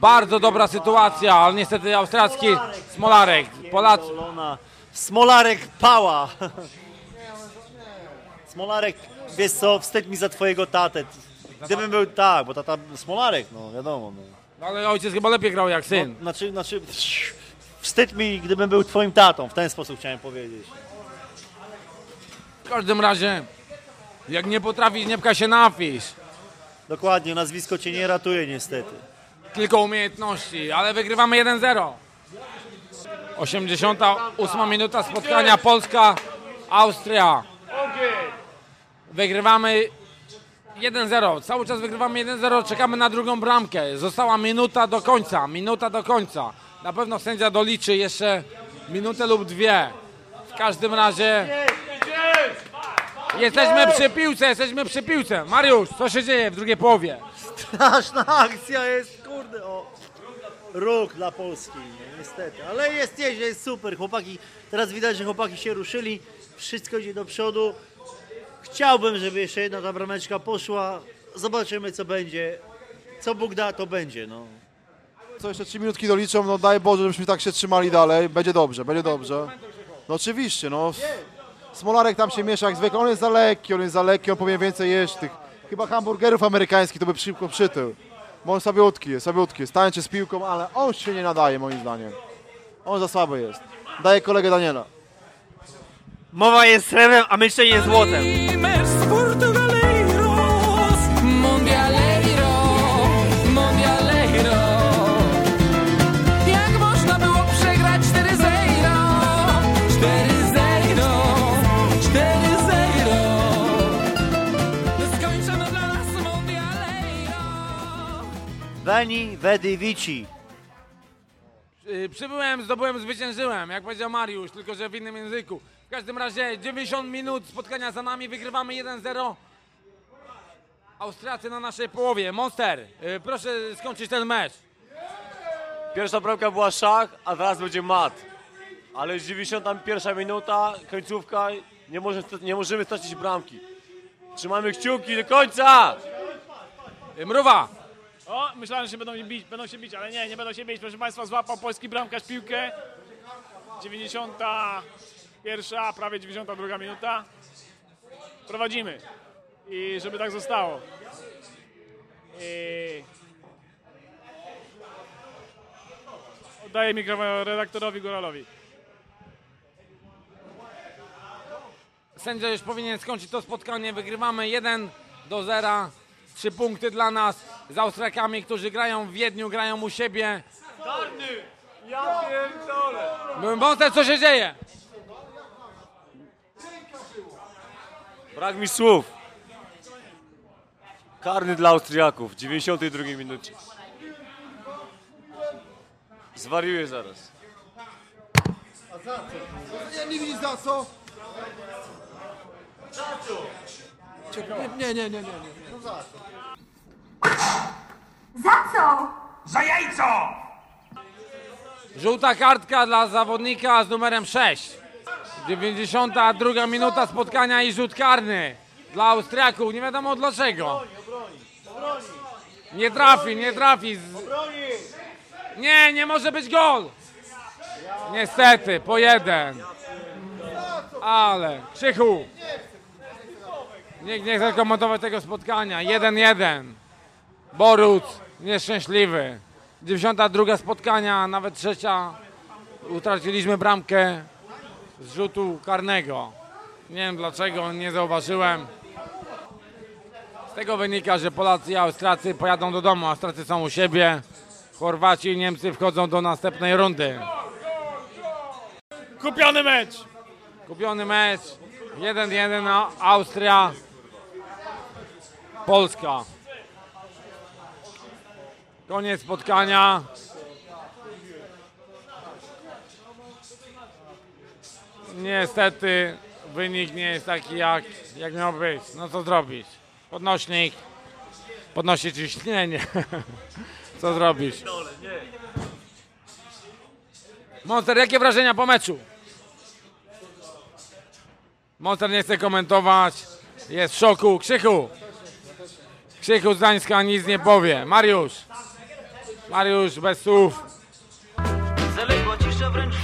Bardzo dobra sytuacja, ale niestety austriacki Smolarek. Solona. Smolarek pała. Smolarek, wiesz co, wstyd mi za twojego tatę. Gdybym był tak, bo tata Smolarek, no wiadomo. No. Ale ojciec chyba lepiej grał jak syn. No, znaczy, znaczy, wstyd mi, gdybym był twoim tatą, w ten sposób chciałem powiedzieć. W każdym razie, jak nie potrafisz, nie pcha się na afisz. Dokładnie, nazwisko cię nie ratuje niestety. Tylko umiejętności, ale wygrywamy 1-0. 88 minuta spotkania Polska, Austria. Wygrywamy 1-0. Cały czas wygrywamy 1-0. Czekamy na drugą bramkę. Została minuta do końca. Minuta do końca. Na pewno sędzia doliczy jeszcze minutę lub dwie. W każdym razie jesteśmy przy piłce, jesteśmy przy piłce. Mariusz, co się dzieje w drugiej połowie? Straszna akcja jest, kurde, o. Róg dla Polski, niestety. Ale jest nieźle, jest super. Chłopaki, teraz widać, że chłopaki się ruszyli. Wszystko idzie do przodu. Chciałbym, żeby jeszcze jedna ta brameczka poszła. Zobaczymy, co będzie. Co Bóg da, to będzie, no. Co jeszcze 3 minutki doliczą, no daj Boże, żebyśmy tak się trzymali dalej. Będzie dobrze, będzie dobrze. No oczywiście, no. Smolarek tam się miesza jak zwykle, on jest za lekki, on jest za lekki, on powinien więcej jeść tych, chyba hamburgerów amerykańskich to by szybko przytył. Bo on słabiutki jest, słabiutki jest, tańczy z piłką, ale on się nie nadaje moim zdaniem. On za słaby jest. Daję kolegę Daniela. Mowa jest srebrem, a myślenie złotem. Veni, vedi, vici. Y, Przybyłem, zdobyłem, zwyciężyłem, jak powiedział Mariusz, tylko że w innym języku. W każdym razie 90 minut spotkania za nami, wygrywamy 1-0. Austriacy na naszej połowie. Monster, y, proszę skończyć ten mecz. Pierwsza bramka była szach, a teraz będzie mat. Ale jest 91 minuta, końcówka, nie, może, nie możemy stracić bramki. Trzymamy kciuki do końca! Y, Mruwa! O, myślałem, że będą, bić, będą się bić, ale nie, nie będą się bić. Proszę Państwa, złapał polski bramkarz piłkę. 91, prawie 92 minuta. Prowadzimy. I żeby tak zostało. I... Oddaję mikrofon redaktorowi Góralowi. Sędzia już powinien skończyć to spotkanie. Wygrywamy 1 do 0. Trzy punkty dla nas z Austriakami, którzy grają w Wiedniu, grają u siebie. Karny! Ja pierdolę! Monster, co się dzieje? Brak mi słów. Karny dla Austriaków w 92 minucie. Zwariuję zaraz. A za co? Nie, nie widzisz za co? Nie, nie, nie, nie, nie. za co? Za co? Za jajco! Żółta kartka dla zawodnika z numerem 6. 92 minuta spotkania i rzut karny dla Austriaków. Nie wiadomo dlaczego. Nie trafi, nie trafi. Nie, nie może być gol. Niestety, po jeden. Ale, Krzychu. Nikt nie chce komentować tego spotkania. 1-1. Boruc, nieszczęśliwy. 92 spotkania, nawet trzecia. Utraciliśmy bramkę z rzutu karnego. Nie wiem dlaczego, nie zauważyłem. Z tego wynika, że Polacy i Austriacy pojadą do domu. Austriacy są u siebie. Chorwaci i Niemcy wchodzą do następnej rundy. Kupiony mecz. Kupiony mecz. 1-1 na Austria. Polska. Koniec spotkania. Niestety wynik nie jest taki jak, jak miał być. No co zrobić? Podnośnik. Podnosi ciśnienie. (laughs) Co zrobić? Monster, jakie wrażenia po meczu? Monster nie chce komentować. Jest w szoku. Krzychu. Krzychu z Gdańska nic nie powie. Mariusz. Mariusz bez słów. Zaległa cisza wręcz